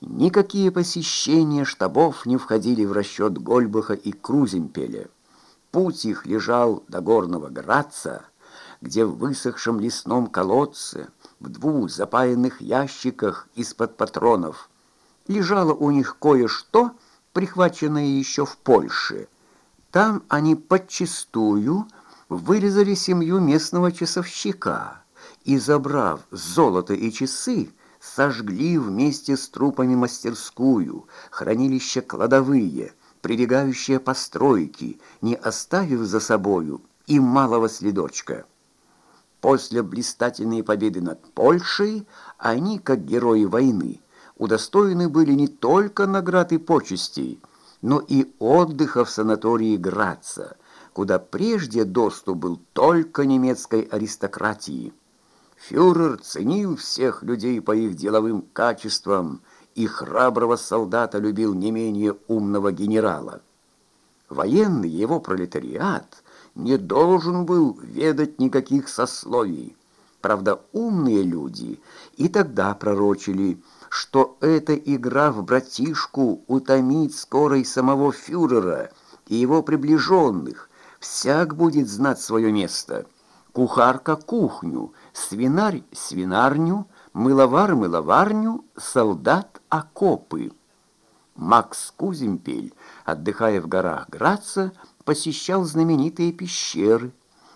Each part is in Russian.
Никакие посещения штабов не входили в расчет Гольбаха и Круземпеля. Путь их лежал до горного Граца, где в высохшем лесном колодце, в двух запаянных ящиках из-под патронов, лежало у них кое-что, прихваченное еще в Польше. Там они подчистую вырезали семью местного часовщика и, забрав золото и часы, сожгли вместе с трупами мастерскую, хранилище кладовые, прилегающие постройки, не оставив за собою и малого следочка. После блистательной победы над Польшей они, как герои войны, удостоены были не только наград и почестей, но и отдыха в санатории Граца, куда прежде доступ был только немецкой аристократии. Фюрер ценил всех людей по их деловым качествам, и храброго солдата любил не менее умного генерала. Военный его пролетариат не должен был ведать никаких сословий. Правда, умные люди и тогда пророчили, что эта игра в братишку утомит скоро и самого фюрера и его приближенных. Всяк будет знать свое место. Кухарка — кухню — свинарь — свинарню, мыловар — мыловарню, солдат — окопы. Макс Куземпель, отдыхая в горах Граца, посещал знаменитые пещеры,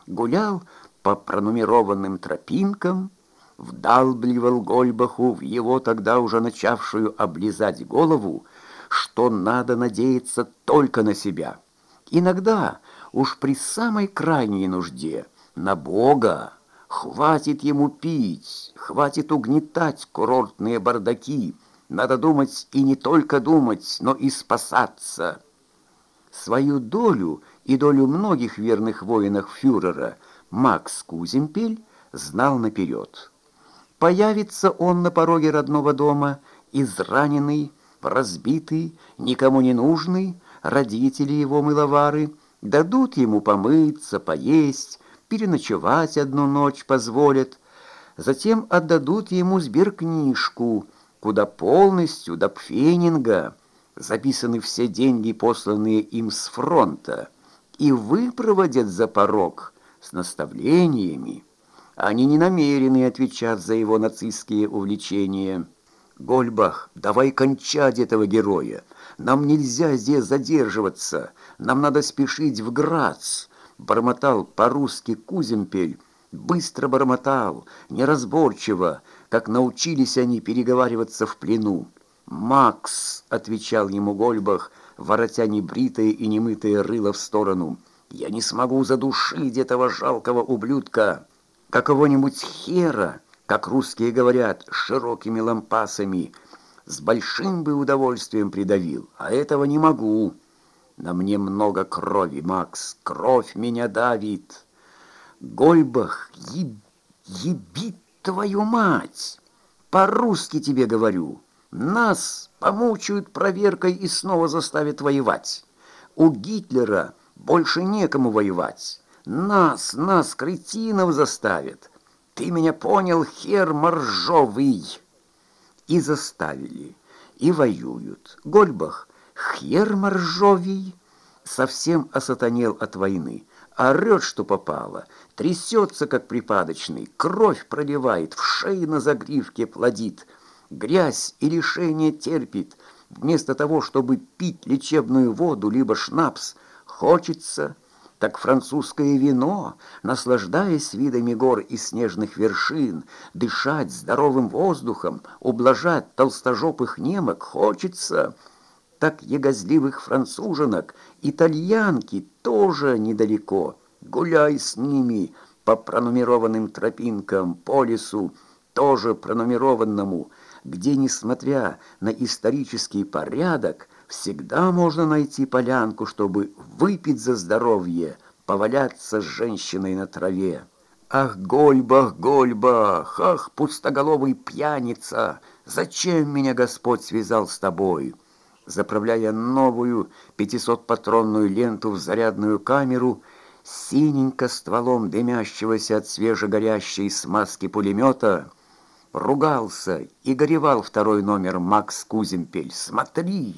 гулял по пронумерованным тропинкам, вдалбливал Гольбаху в его тогда уже начавшую облизать голову, что надо надеяться только на себя. Иногда, уж при самой крайней нужде, на Бога, Хватит ему пить, хватит угнетать курортные бардаки. Надо думать и не только думать, но и спасаться. Свою долю и долю многих верных воинов фюрера Макс Куземпель знал наперед. Появится он на пороге родного дома, израненный, разбитый, никому не нужный, родители его мыловары дадут ему помыться, поесть, переночевать одну ночь позволят, затем отдадут ему сберкнижку, куда полностью до пфенинга записаны все деньги, посланные им с фронта, и выпроводят за порог с наставлениями. Они не намерены отвечать за его нацистские увлечения. «Гольбах, давай кончать этого героя. Нам нельзя здесь задерживаться. Нам надо спешить в Грац» бормотал по-русски Куземпель, быстро бормотал, неразборчиво, как научились они переговариваться в плену. «Макс!» — отвечал ему Гольбах, воротя небритое и немытое рыло в сторону. «Я не смогу задушить этого жалкого ублюдка, какого-нибудь хера, как русские говорят, широкими лампасами. С большим бы удовольствием придавил, а этого не могу». На мне много крови, Макс, кровь меня давит. Гольбах, еб... ебит твою мать! По-русски тебе говорю. Нас помучают проверкой и снова заставят воевать. У Гитлера больше некому воевать. Нас, нас, кретинов заставят. Ты меня понял, хер моржовый? И заставили, и воюют. Гольбах Хер Моржовий совсем осатанел от войны, орет, что попало, трясется, как припадочный, кровь проливает, в шее на загривке плодит, грязь и лишение терпит, вместо того, чтобы пить лечебную воду, либо шнапс, хочется, так французское вино, наслаждаясь видами гор и снежных вершин, дышать здоровым воздухом, ублажать толстожопых немок, хочется — так ягозливых француженок, итальянки тоже недалеко. Гуляй с ними по пронумерованным тропинкам, по лесу, тоже пронумерованному, где, несмотря на исторический порядок, всегда можно найти полянку, чтобы выпить за здоровье, поваляться с женщиной на траве. Ах, Гольбах, Гольбах, ах, пустоголовый пьяница, зачем меня Господь связал с тобой?» Заправляя новую 500-патронную ленту в зарядную камеру, синенько стволом дымящегося от свежегорящей смазки пулемета, Ругался и горевал второй номер Макс Куземпель. «Смотри!»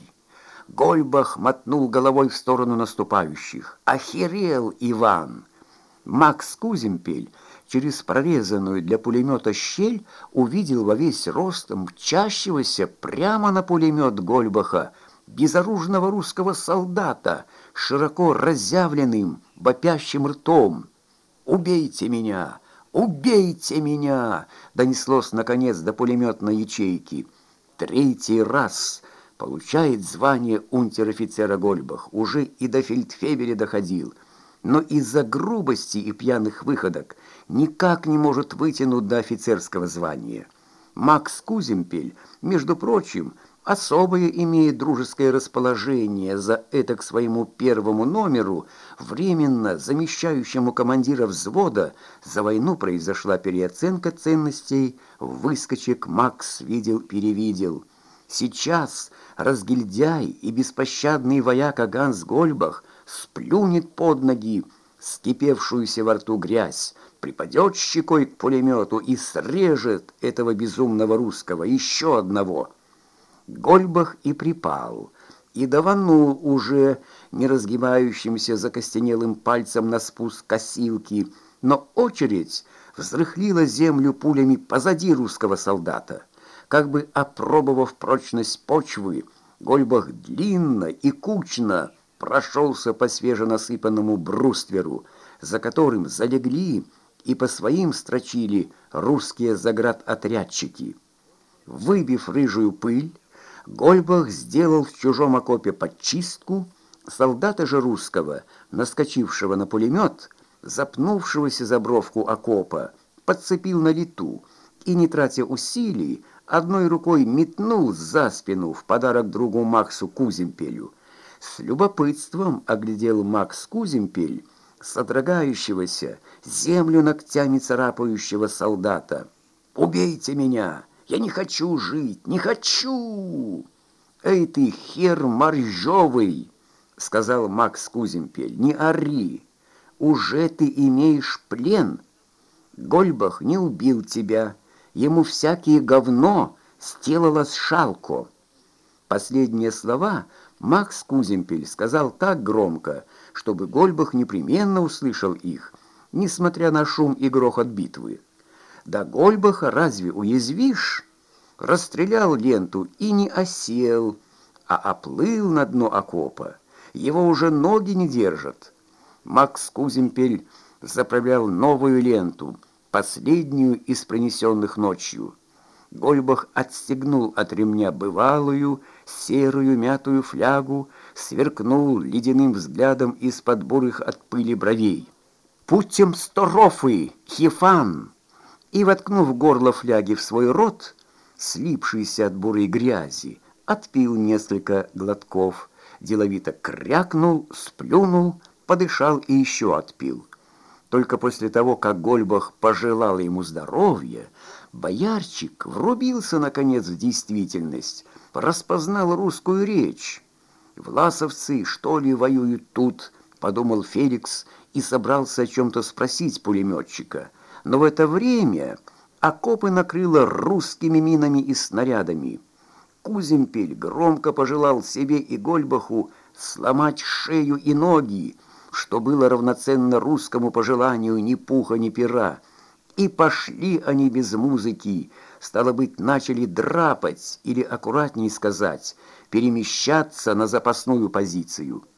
Гольбах мотнул головой в сторону наступающих. «Охерел Иван!» Макс Куземпель через прорезанную для пулемета щель увидел во весь рост мчащегося прямо на пулемет Гольбаха безоружного русского солдата, широко разъявленным, вопящим ртом. «Убейте меня! Убейте меня!» донеслось, наконец, до пулеметной ячейки. Третий раз получает звание унтер-офицера Гольбах, уже и до фельдфебеля доходил, но из-за грубости и пьяных выходок никак не может вытянуть до офицерского звания. Макс Куземпель, между прочим, особое имеет дружеское расположение за это к своему первому номеру, временно замещающему командира взвода, за войну произошла переоценка ценностей, выскочек Макс видел-перевидел. Сейчас разгильдяй и беспощадный вояка Ганс Гольбах сплюнет под ноги скипевшуюся во рту грязь, припадет щекой к пулемету и срежет этого безумного русского, еще одного — Гольбах и припал, и даванул уже не разгибающимся закостенелым пальцем на спуск косилки, но очередь взрыхлила землю пулями позади русского солдата. Как бы опробовав прочность почвы, Гольбах длинно и кучно прошелся по свеженасыпанному брустверу, за которым залегли и по своим строчили русские заградотрядчики. Выбив рыжую пыль, Гольбах сделал в чужом окопе подчистку, солдата же русского, наскочившего на пулемет, запнувшегося за бровку окопа, подцепил на лету и, не тратя усилий, одной рукой метнул за спину в подарок другу Максу Куземпелю. С любопытством оглядел Макс Куземпель, содрогающегося, землю ногтями царапающего солдата. «Убейте меня!» Я не хочу жить, не хочу!» «Эй ты, хер моржовый!» — сказал Макс Куземпель. «Не ори! Уже ты имеешь плен! Гольбах не убил тебя, ему всякие говно сделало шалко!» Последние слова Макс Куземпель сказал так громко, чтобы Гольбах непременно услышал их, несмотря на шум и грохот битвы. Да Гольбаха разве уязвишь? Расстрелял ленту и не осел, а оплыл на дно окопа. Его уже ноги не держат. Макс Куземпель заправлял новую ленту, последнюю из принесенных ночью. Гольбах отстегнул от ремня бывалую, серую мятую флягу, сверкнул ледяным взглядом из-под бурых от пыли бровей. «Путем сторофы, хифан!» и, воткнув горло фляги в свой рот, слипшийся от бурой грязи, отпил несколько глотков, деловито крякнул, сплюнул, подышал и еще отпил. Только после того, как Гольбах пожелал ему здоровья, боярчик врубился, наконец, в действительность, распознал русскую речь. «Власовцы, что ли, воюют тут?» — подумал Феликс и собрался о чем-то спросить пулеметчика — но в это время окопы накрыло русскими минами и снарядами. Куземпель громко пожелал себе и Гольбаху сломать шею и ноги, что было равноценно русскому пожеланию ни пуха, ни пера. И пошли они без музыки, стало быть, начали драпать, или, аккуратнее сказать, перемещаться на запасную позицию.